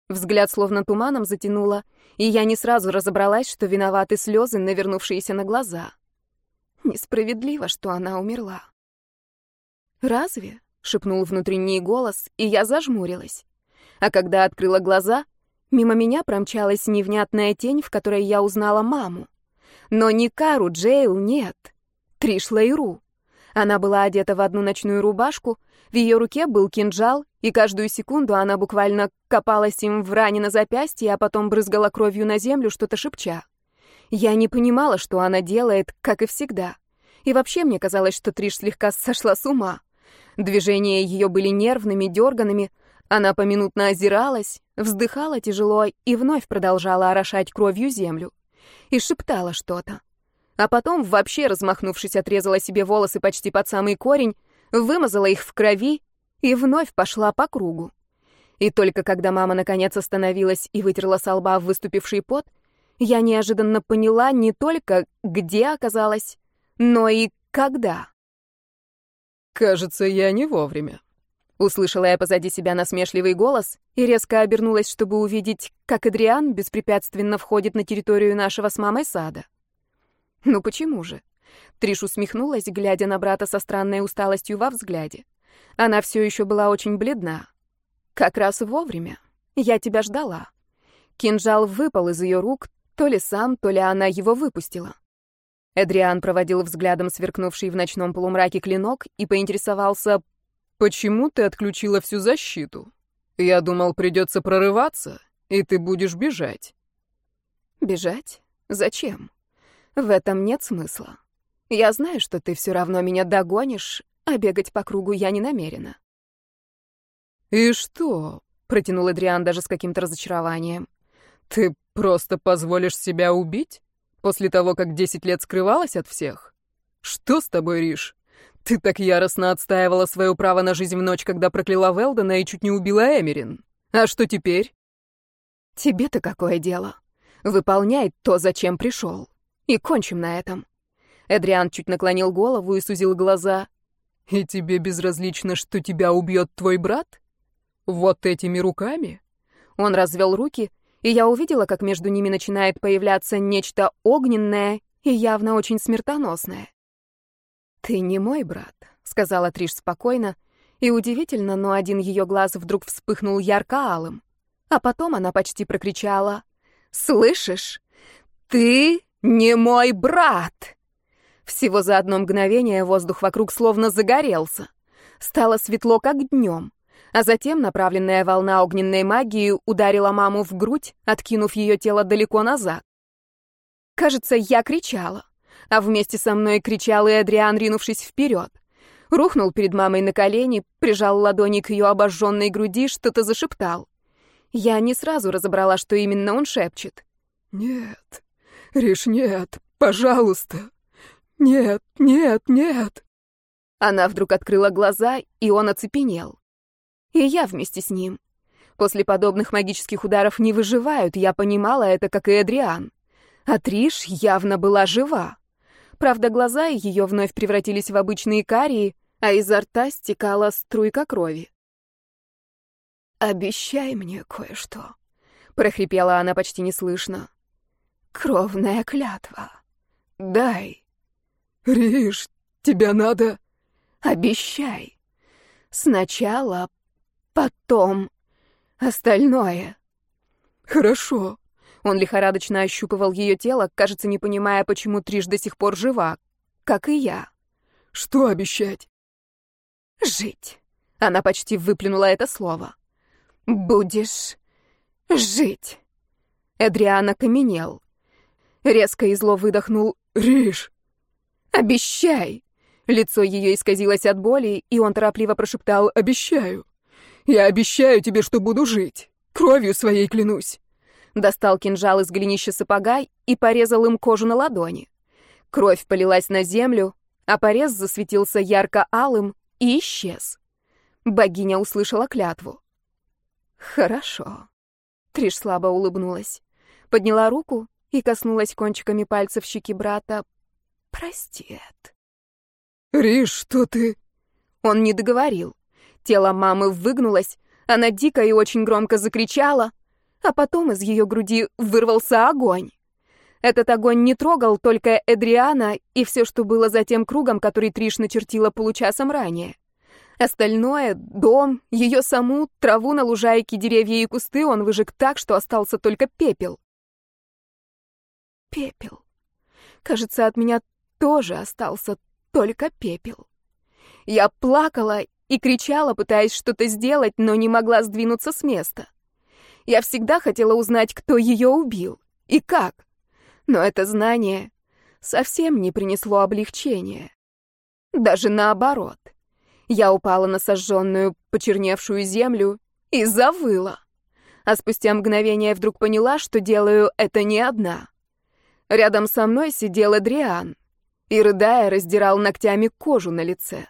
[SPEAKER 1] Взгляд словно туманом затянуло, и я не сразу разобралась, что виноваты слезы, навернувшиеся на глаза. Несправедливо, что она умерла. «Разве?» — шепнул внутренний голос, и я зажмурилась. А когда открыла глаза, мимо меня промчалась невнятная тень, в которой я узнала маму. Но не Кару Джейл, нет. Триш Лейру. Она была одета в одну ночную рубашку, в ее руке был кинжал, и каждую секунду она буквально копалась им в ране на запястье, а потом брызгала кровью на землю, что-то шепча. Я не понимала, что она делает, как и всегда. И вообще мне казалось, что Триш слегка сошла с ума. Движения ее были нервными, дерганными. Она поминутно озиралась, вздыхала тяжело и вновь продолжала орошать кровью землю. И шептала что-то. А потом, вообще размахнувшись, отрезала себе волосы почти под самый корень, вымазала их в крови и вновь пошла по кругу. И только когда мама наконец остановилась и вытерла со лба выступивший пот, я неожиданно поняла не только, где оказалась, но и когда.
[SPEAKER 2] «Кажется, я не вовремя», — услышала я позади себя насмешливый голос и резко обернулась, чтобы увидеть, как Адриан беспрепятственно входит на территорию нашего с мамой сада. Ну почему же?
[SPEAKER 1] Триш усмехнулась, глядя на брата со странной усталостью во взгляде. Она все еще была очень бледна. «Как раз вовремя. Я тебя ждала». Кинжал выпал из ее рук, то ли сам, то ли она его выпустила. Эдриан проводил взглядом сверкнувший в ночном полумраке клинок и поинтересовался,
[SPEAKER 2] «Почему ты отключила всю защиту? Я думал, придется прорываться, и ты будешь бежать».
[SPEAKER 1] «Бежать? Зачем? В этом нет смысла. Я знаю, что ты все равно меня догонишь, а бегать по кругу я не намерена».
[SPEAKER 2] «И что?» — протянул Эдриан даже с каким-то разочарованием. «Ты просто позволишь себя убить? После того, как десять лет скрывалась от всех? Что с тобой, Риш? Ты так яростно отстаивала свое право на жизнь в ночь, когда прокляла Велдона и чуть не убила Эмерин. А что теперь?»
[SPEAKER 1] «Тебе-то какое дело? Выполняй то, зачем пришел. И кончим на этом». Эдриан чуть наклонил голову и сузил глаза.
[SPEAKER 2] «И тебе безразлично, что тебя убьет твой брат? Вот этими руками?»
[SPEAKER 1] Он развел руки, и я увидела, как между ними начинает появляться нечто огненное и явно очень смертоносное. «Ты не мой брат», — сказала Триш спокойно, и удивительно, но один ее глаз вдруг вспыхнул ярко-алым. А потом она почти прокричала «Слышишь? Ты не мой брат!» Всего за одно мгновение воздух вокруг словно загорелся. Стало светло, как днем. А затем направленная волна огненной магии ударила маму в грудь, откинув ее тело далеко назад. Кажется, я кричала. А вместе со мной кричал и Адриан, ринувшись вперед. Рухнул перед мамой на колени, прижал ладони к ее обожженной груди, что-то зашептал. Я не сразу разобрала, что именно он шепчет.
[SPEAKER 2] «Нет, Риш, нет, пожалуйста. Нет, нет, нет».
[SPEAKER 1] Она вдруг открыла глаза, и он оцепенел. И я вместе с ним. После подобных магических ударов не выживают, я понимала это, как и Адриан. А Триш явно была жива. Правда, глаза ее вновь превратились в обычные карие, а изо рта стекала струйка крови. «Обещай мне кое-что», — прохрипела она почти неслышно. «Кровная клятва. Дай».
[SPEAKER 2] «Риш, тебя надо...»
[SPEAKER 1] «Обещай. Сначала Потом. Остальное.
[SPEAKER 2] Хорошо.
[SPEAKER 1] Он лихорадочно ощупывал ее тело, кажется, не понимая, почему Триш до сих пор жива. Как и я.
[SPEAKER 2] Что обещать?
[SPEAKER 1] Жить. Она почти выплюнула это слово. Будешь жить. Эдриан окаменел. Резко и зло выдохнул
[SPEAKER 2] «Риш!»
[SPEAKER 1] «Обещай!» Лицо ее исказилось от боли, и он торопливо прошептал «Обещаю!»
[SPEAKER 2] Я обещаю тебе, что буду жить. Кровью своей клянусь.
[SPEAKER 1] Достал кинжал из голенища сапога и порезал им кожу на ладони. Кровь полилась на землю, а порез засветился ярко-алым и исчез. Богиня услышала клятву. «Хорошо». Триш слабо улыбнулась. Подняла руку и коснулась кончиками пальцев щеки брата. «Прости, Эд».
[SPEAKER 2] «Риш, что ты...»
[SPEAKER 1] Он не договорил. Тело мамы выгнулось, она дико и очень громко закричала, а потом из ее груди вырвался огонь. Этот огонь не трогал только Эдриана и все, что было за тем кругом, который Триш начертила получасом ранее. Остальное — дом, ее саму, траву на лужайке, деревья и кусты — он выжег так, что остался только пепел. Пепел. Кажется, от меня тоже остался только пепел. Я плакала и кричала, пытаясь что-то сделать, но не могла сдвинуться с места. Я всегда хотела узнать, кто ее убил и как. Но это знание совсем не принесло облегчения. Даже наоборот. Я упала на сожженную, почерневшую землю и завыла. А спустя мгновение вдруг поняла, что делаю это не одна. Рядом со мной сидел Адриан и, рыдая, раздирал ногтями кожу на лице.